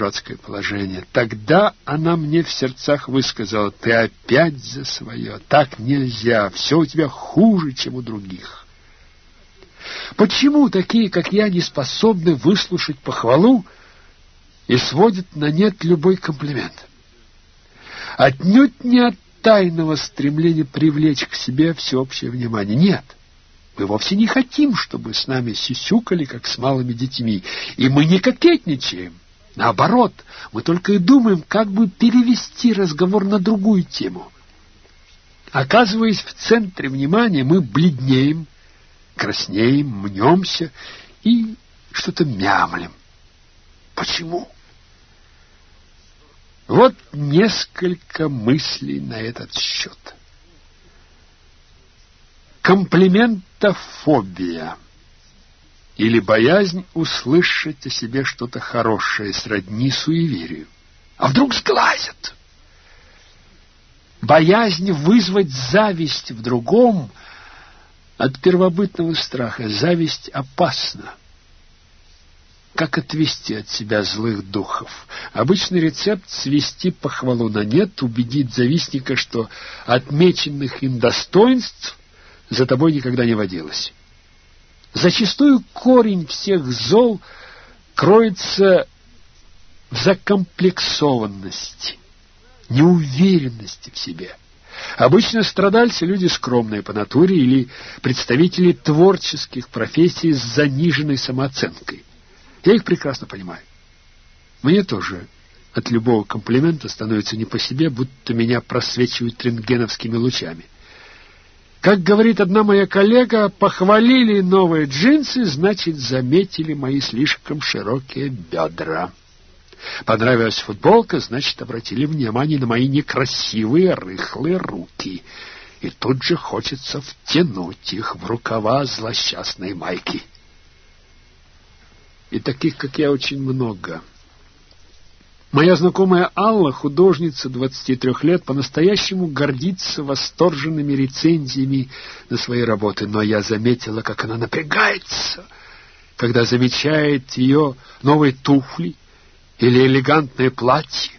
дурацкое положение. Тогда она мне в сердцах высказала, ты опять за свое, так нельзя, все у тебя хуже, чем у других. Почему такие, как я, не способны выслушать похвалу и сводят на нет любой комплимент? Отнюдь не от тайного стремления привлечь к себе всеобщее внимание. Нет. Мы вовсе не хотим, чтобы с нами сисюкали, как с малыми детьми, и мы не кокетничаем. Наоборот, мы только и думаем, как бы перевести разговор на другую тему. Оказываясь в центре внимания, мы бледнеем, краснеем, мнемся и что-то мямлем. Почему? Вот несколько мыслей на этот счет. Комплиментофобия или боязнь услышать о себе что-то хорошее сродни суеверию. А вдруг сглазят? Боязнь вызвать зависть в другом от первобытного страха. Зависть опасна. Как отвести от себя злых духов? Обычный рецепт — свести похвалу на нет, убедить завистника, что отмеченных им достоинств за тобой никогда не водилось. Зачастую корень всех зол кроется в закомплексованности, неуверенности в себе. Обычно страдальцы — люди скромные по натуре или представители творческих профессий с заниженной самооценкой. Я их прекрасно понимаю. Мне тоже от любого комплимента становится не по себе, будто меня просвечивают рентгеновскими лучами. Как говорит одна моя коллега, похвалили новые джинсы, значит, заметили мои слишком широкие бедра. Понравилась футболка, значит, обратили внимание на мои некрасивые рыхлые руки. И тут же хочется втянуть их в рукава злосчастной майки. И таких, как я, очень много. Моя знакомая Алла, художница 23 лет, по-настоящему гордится восторженными рецензиями на свои работы, но я заметила, как она напрягается, когда замечает ее новые туфли или элегантное платье.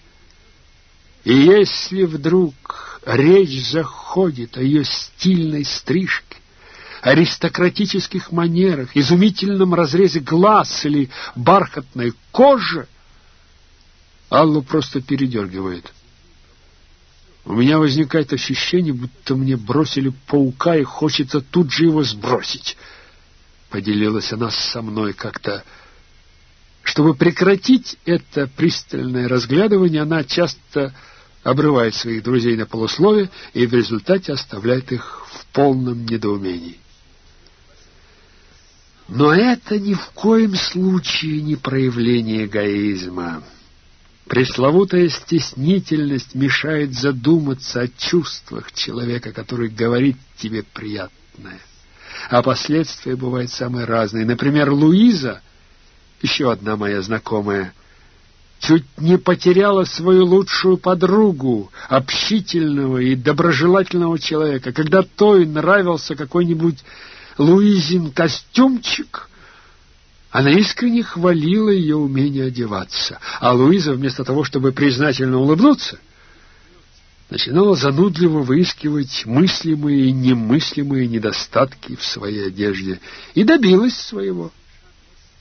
И если вдруг речь заходит о ее стильной стрижке, аристократических манерах, изумительном разрезе глаз или бархатной коже, Аллу просто передергивает. У меня возникает ощущение, будто мне бросили паука, и хочется тут же его сбросить. Поделилась она со мной как-то. Чтобы прекратить это пристальное разглядывание, она часто обрывает своих друзей на полуслове и в результате оставляет их в полном недоумении. Но это ни в коем случае не проявление эгоизма. Пресловутая стеснительность мешает задуматься о чувствах человека, который говорит тебе приятное. А последствия бывают самые разные. Например, Луиза, еще одна моя знакомая, чуть не потеряла свою лучшую подругу, общительного и доброжелательного человека, когда той нравился какой-нибудь Луизин костюмчик, она искренне хвалила ее умение одеваться, а Луиза, вместо того, чтобы признательно улыбнуться, начинала занудливо выискивать мыслимые и немыслимые недостатки в своей одежде и добилась своего.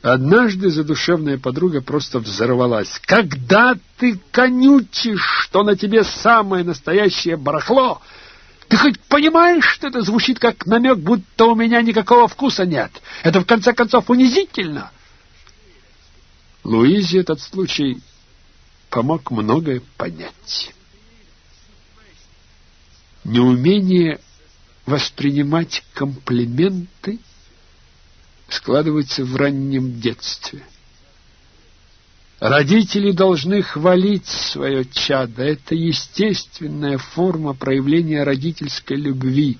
Однажды задушевная подруга просто взорвалась. «Когда ты конючишь, что на тебе самое настоящее барахло, ты хоть понимаешь, что это звучит как намек, будто у меня никакого вкуса нет? Это, в конце концов, унизительно. Луизе этот случай помог многое понять. Неумение воспринимать комплименты складывается в раннем детстве – Родители должны хвалить свое чадо. Это естественная форма проявления родительской любви.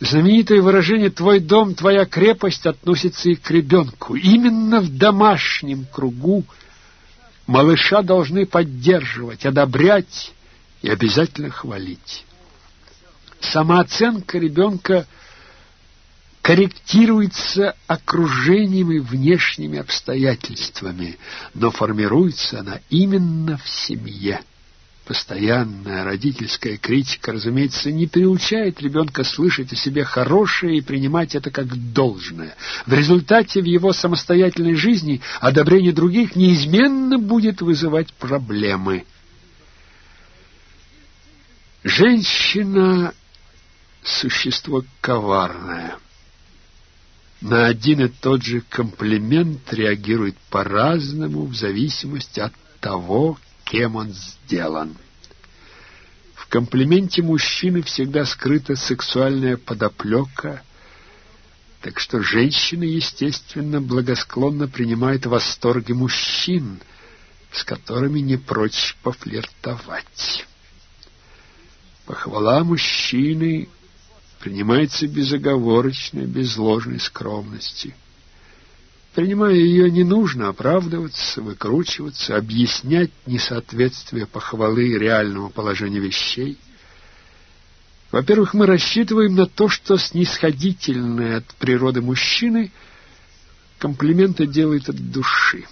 Знаменитое выражение «твой дом, твоя крепость» относится и к ребенку. Именно в домашнем кругу малыша должны поддерживать, одобрять и обязательно хвалить. Самооценка ребенка корректируется окружением и внешними обстоятельствами, но формируется она именно в семье. Постоянная родительская критика, разумеется, не приучает ребенка слышать о себе хорошее и принимать это как должное. В результате в его самостоятельной жизни одобрение других неизменно будет вызывать проблемы. Женщина — существо коварное. На один и тот же комплимент реагирует по-разному в зависимости от того, кем он сделан. В комплименте мужчины всегда скрыта сексуальная подоплека, так что женщины, естественно, благосклонно принимают восторги мужчин, с которыми не прочь пофлиртовать. Похвала мужчины принимается безоговорочно, без ложной скромности. Принимая ее, не нужно оправдываться, выкручиваться, объяснять несоответствие похвалы реальному положению вещей. Во-первых, мы рассчитываем на то, что снисходительные от природы мужчины комплименты делает от души.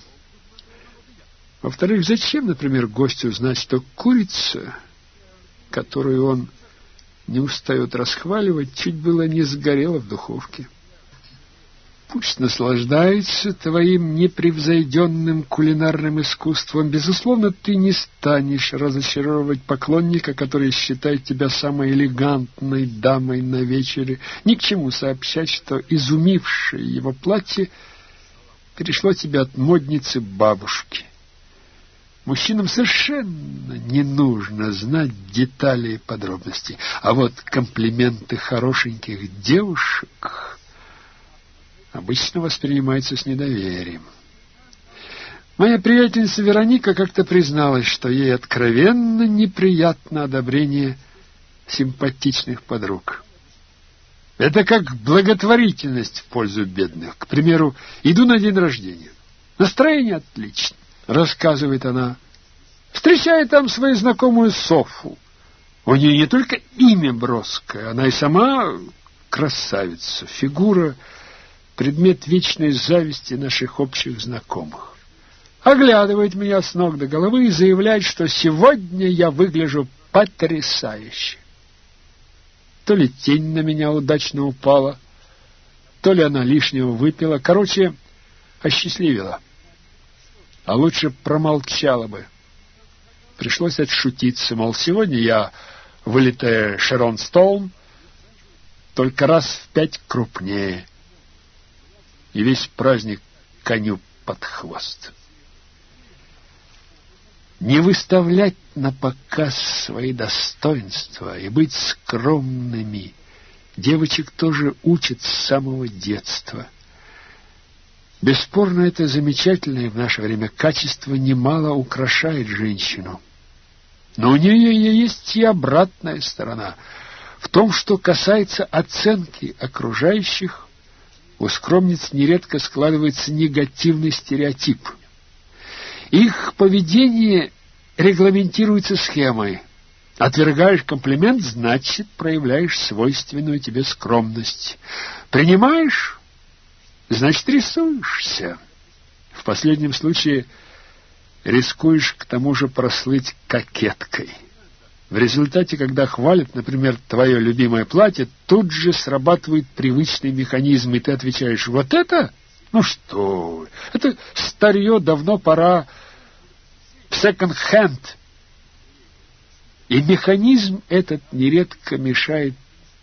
Во-вторых, зачем, например, гостю знать, что курица, которую он не устает расхваливать, чуть было не сгорела в духовке? Пусть наслаждается твоим непревзойденным кулинарным искусством. Безусловно, ты не станешь разочаровывать поклонника, который считает тебя самой элегантной дамой на вечере. Ни к чему сообщать, что изумившее его платье перешло тебе от модницы бабушки. Мужчинам совершенно не нужно знать детали и подробности, а вот комплименты хорошеньких девушек обычно воспринимается с недоверием. Моя приятельница Вероника как-то призналась, что ей откровенно неприятно одобрение симпатичных подруг. Это как благотворительность в пользу бедных. К примеру, иду на день рождения. Настроение отлично, рассказывает она. Встречаю там свою знакомую Софу. У нее не только имя броское, она и сама красавица, фигура предмет вечной зависти наших общих знакомых. Оглядывает меня с ног до головы и заявляет, что сегодня я выгляжу потрясающе. То ли тень на меня удачно упала, то ли она лишнего выпила. Короче, осчастливила. А лучше промолчала бы. Пришлось отшутиться, мол, сегодня я вылитая Шерон Стоун, только раз в пять крупнее и весь праздник коню под хвост. Не выставлять на показ свои достоинства и быть скромными девочек тоже учат с самого детства. Бесспорно, это замечательное в наше время качество немало украшает женщину. Но у нее есть и обратная сторона в том, что касается оценки окружающих у скромниц нередко складывается негативный стереотип. Их поведение регламентируется схемой. Отвергаешь комплимент, значит, проявляешь свойственную тебе скромность. Принимаешь, значит, рисуешься. В последнем случае рискуешь к тому же прослыть кокеткой. В результате, когда хвалят, например, твое любимое платье, тут же срабатывает привычный механизм, и ты отвечаешь, вот это? Ну что это старье давно пора в секонд-хенд. И механизм этот нередко мешает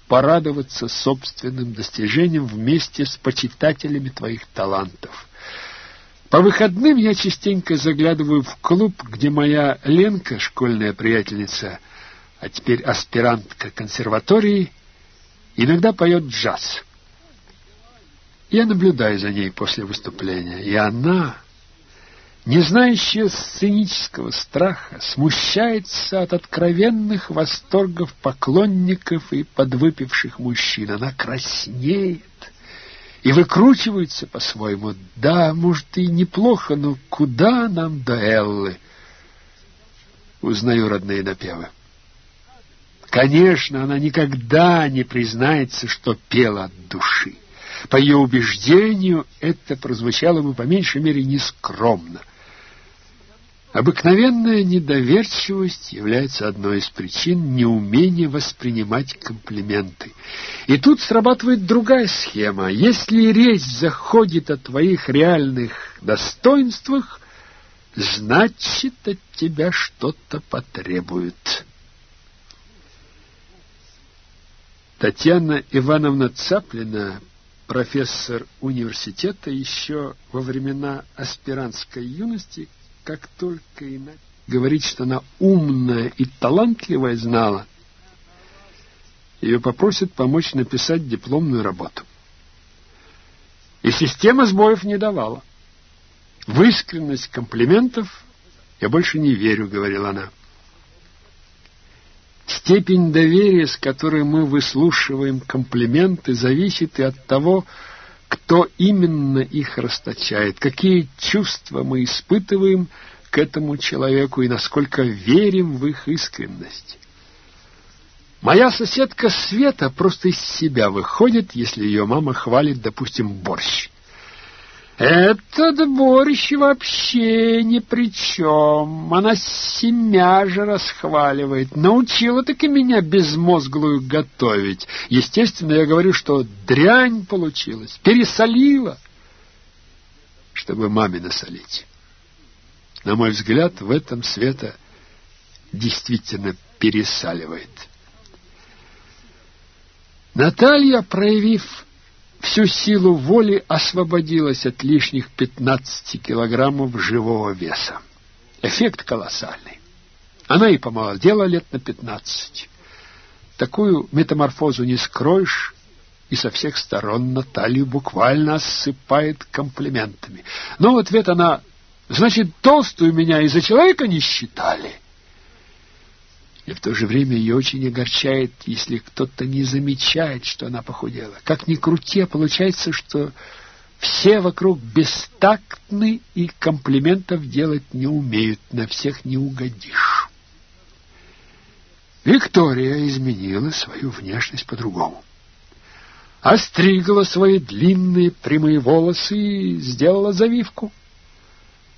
порадоваться собственным достижениям вместе с почитателями твоих талантов. По выходным я частенько заглядываю в клуб, где моя Ленка, школьная приятельница, а теперь аспирантка консерватории, иногда поет джаз. Я наблюдаю за ней после выступления, и она, не знающая сценического страха, смущается от откровенных восторгов поклонников и подвыпивших мужчин. Она краснеет и выкручивается по-своему. Да, может, и неплохо, но куда нам до Эллы? Узнаю родные напевы. Конечно, она никогда не признается, что пела от души. По ее убеждению, это прозвучало бы по меньшей мере нескромно. Обыкновенная недоверчивость является одной из причин неумения воспринимать комплименты. И тут срабатывает другая схема. Если речь заходит о твоих реальных достоинствах, значит, от тебя что-то потребуют. Татьяна Ивановна Цаплина, профессор университета, еще во времена аспирантской юности, как только и говорит, что она умная и талантливая, знала, ее попросят помочь написать дипломную работу. И система сбоев не давала. В искренность комплиментов я больше не верю, говорила она. Степень доверия, с которой мы выслушиваем комплименты, зависит и от того, кто именно их расточает, какие чувства мы испытываем к этому человеку и насколько верим в их искренность. Моя соседка Света просто из себя выходит, если ее мама хвалит, допустим, борщ. Этот борщ вообще ни при чем. Она семя же расхваливает. Научила таки меня безмозглую готовить. Естественно, я говорю, что дрянь получилась, пересолила, чтобы маме насолить. На мой взгляд, в этом Света действительно пересаливает. Наталья, проявив всю силу воли освободилась от лишних 15 килограммов живого веса. Эффект колоссальный. Она и помолодела лет на 15. Такую метаморфозу не скроешь, и со всех сторон Наталью буквально осыпает комплиментами. Но в ответ она, значит, толстую меня из-за человека не считали — и в то же время ее очень огорчает, если кто-то не замечает, что она похудела. Как ни крути, а получается, что все вокруг бестактны и комплиментов делать не умеют, на всех не угодишь. Виктория изменила свою внешность по-другому. Остригла свои длинные прямые волосы и сделала завивку.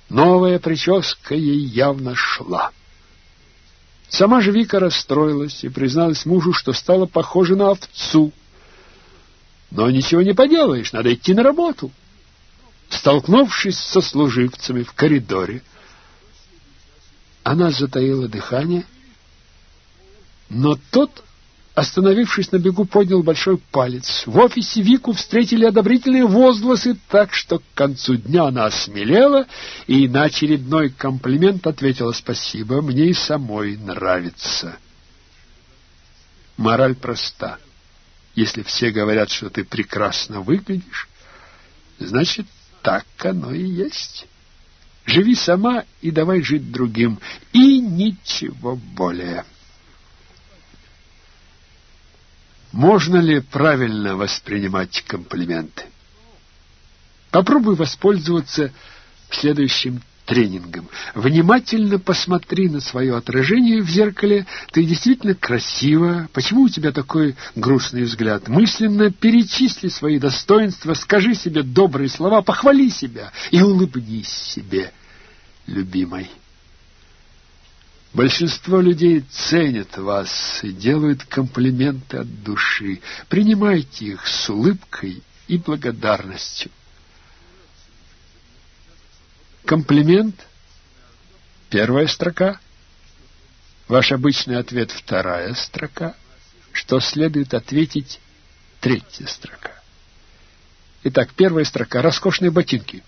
Новая прическа ей явно шла. Сама же Вика расстроилась и призналась мужу, что стала похожа на овцу. Но ничего не поделаешь, надо идти на работу. Столкнувшись со служивцами в коридоре, она затаила дыхание, но тот остановившись на бегу, поднял большой палец. В офисе Вику встретили одобрительные возгласы, так что к концу дня она осмелела и на очередной комплимент ответила «Спасибо, мне и самой нравится». Мораль проста. Если все говорят, что ты прекрасно выглядишь, значит, так оно и есть. Живи сама и давай жить другим, и ничего более. Можно ли правильно воспринимать комплименты? Попробуй воспользоваться следующим тренингом. Внимательно посмотри на свое отражение в зеркале. Ты действительно красива. Почему у тебя такой грустный взгляд? Мысленно перечисли свои достоинства, скажи себе добрые слова, похвали себя и улыбнись себе, любимой. Большинство людей ценят вас и делают комплименты от души. Принимайте их с улыбкой и благодарностью. Комплимент — первая строка. Ваш обычный ответ — вторая строка. Что следует ответить — третья строка. Итак, первая строка — роскошные ботинки.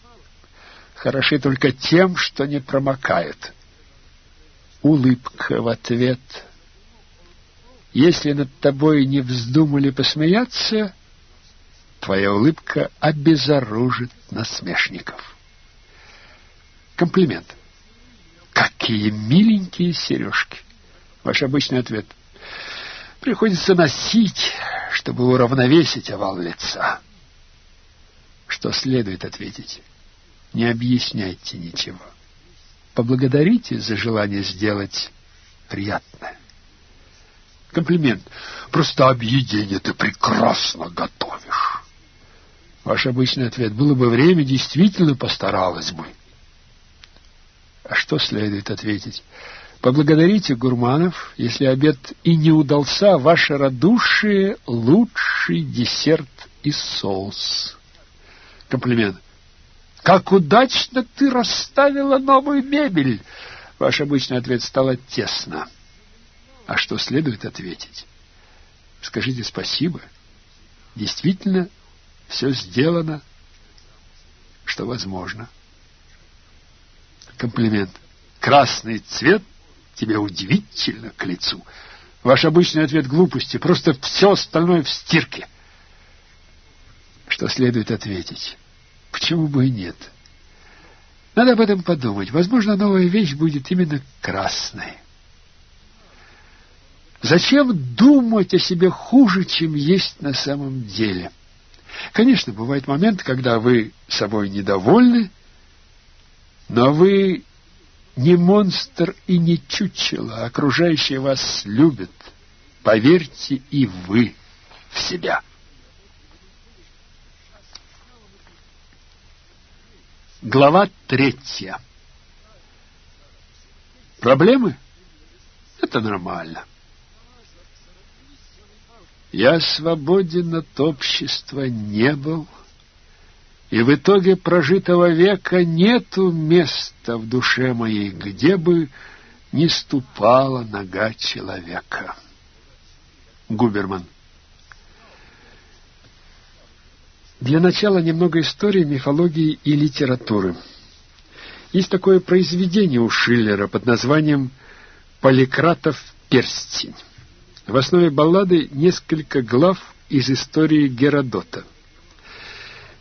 Хороши только тем, что не промокают улыбка в ответ. Если над тобой не вздумали посмеяться, твоя улыбка обезоружит насмешников. Комплимент. Какие миленькие сережки. Ваш обычный ответ. Приходится носить, чтобы уравновесить овал лица. Что следует ответить? Не объясняйте ничего поблагодарите за желание сделать приятное. Комплимент. Просто объедение ты прекрасно готовишь. Ваш обычный ответ. Было бы время, действительно постаралась бы. А что следует ответить? Поблагодарите гурманов, если обед и не удался, ваше радушие — лучший десерт и соус. Комплимент. Как удачно ты расставила новую мебель! Ваш обычный ответ стало тесно. А что следует ответить? Скажите спасибо. Действительно, все сделано, что возможно. Комплимент. Красный цвет тебе удивительно к лицу. Ваш обычный ответ глупости, просто все остальное в стирке. Что следует ответить? Почему бы и нет? Надо об этом подумать. Возможно, новая вещь будет именно красной. Зачем думать о себе хуже, чем есть на самом деле? Конечно, бывает момент, когда вы собой недовольны, но вы не монстр и не чучело, окружающие вас любят. Поверьте и вы в себя. Глава третья. Проблемы? Это нормально. Я свободен от общества не был, — и в итоге прожитого века нету места в душе моей, где бы не ступала нога человека. Губерман. Для начала немного истории, мифологии и литературы. Есть такое произведение у Шиллера под названием «Поликратов перстень». В основе баллады несколько глав из истории Геродота.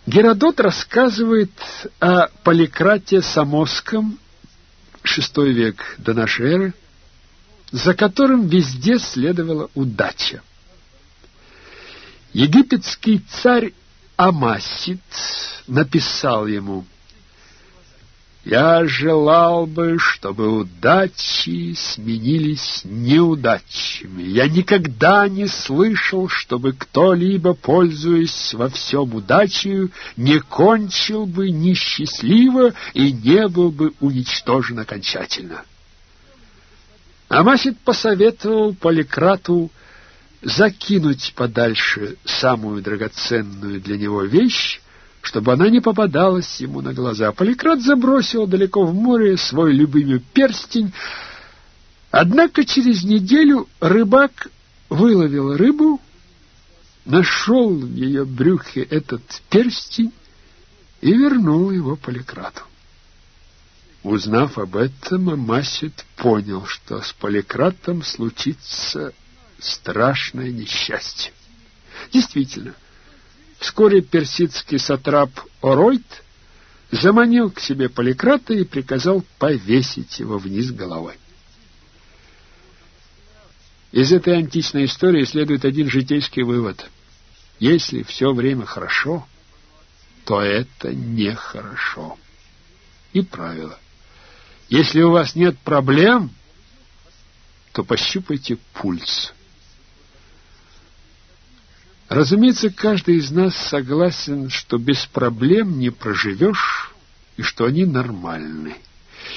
Геродот рассказывает о Поликрате Самосском, VI век до нашей эры, за которым везде следовала удача. Египетский царь Амасит написал ему я желал бы, чтобы удачи сменились неудачами. Я никогда не слышал, чтобы кто-либо, пользуясь во всем удачей, не кончил бы несчастливо и не был бы уничтожен окончательно. Амасит посоветовал Поликрату закинуть подальше самую драгоценную для него вещь, чтобы она не попадалась ему на глаза. Поликрат забросил далеко в море свой любимый перстень, однако через неделю рыбак выловил рыбу, нашел в ее брюхе этот перстень и вернул его Поликрату. Узнав об этом, Амасит понял, что с Поликратом случится страшное несчастье. Действительно, — Вскоре персидский сатрап Оройт заманил к себе Поликрата и приказал повесить его вниз головой. Из этой античной истории следует один житейский вывод. Если все время хорошо, то это нехорошо. И правило. Если у вас нет проблем, то пощупайте пульс. Разумеется, каждый из нас согласен, что без проблем не проживешь и что они нормальны.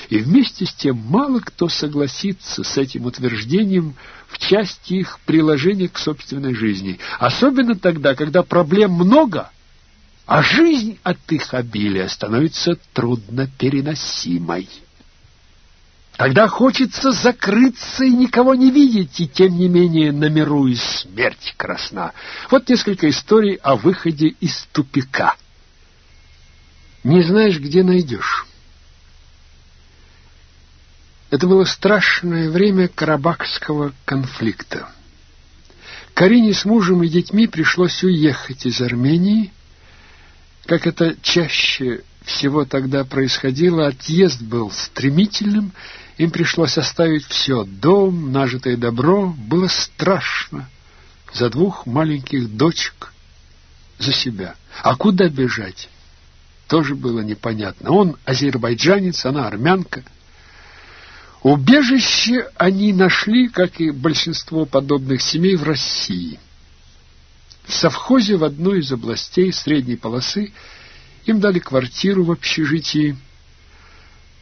И вместе с тем мало кто согласится с этим утверждением в части их приложения к собственной жизни. Особенно тогда, когда проблем много, а жизнь от их обилия становится труднопереносимой. Тогда хочется закрыться и никого не видеть, и тем не менее на миру и смерть красна. Вот несколько историй о выходе из тупика. Не знаешь, где найдешь. Это было страшное время Карабахского конфликта. Карине с мужем и детьми пришлось уехать из Армении. Как это чаще всего тогда происходило, отъезд был стремительным, им пришлось оставить все — дом, нажитое добро. Было страшно за двух маленьких дочек, за себя. А куда бежать? Тоже было непонятно. Он азербайджанец, она армянка. Убежище они нашли, как и большинство подобных семей, в России. В совхозе в одной из областей средней полосы им дали квартиру в общежитии.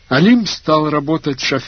Алим стал работать шофером,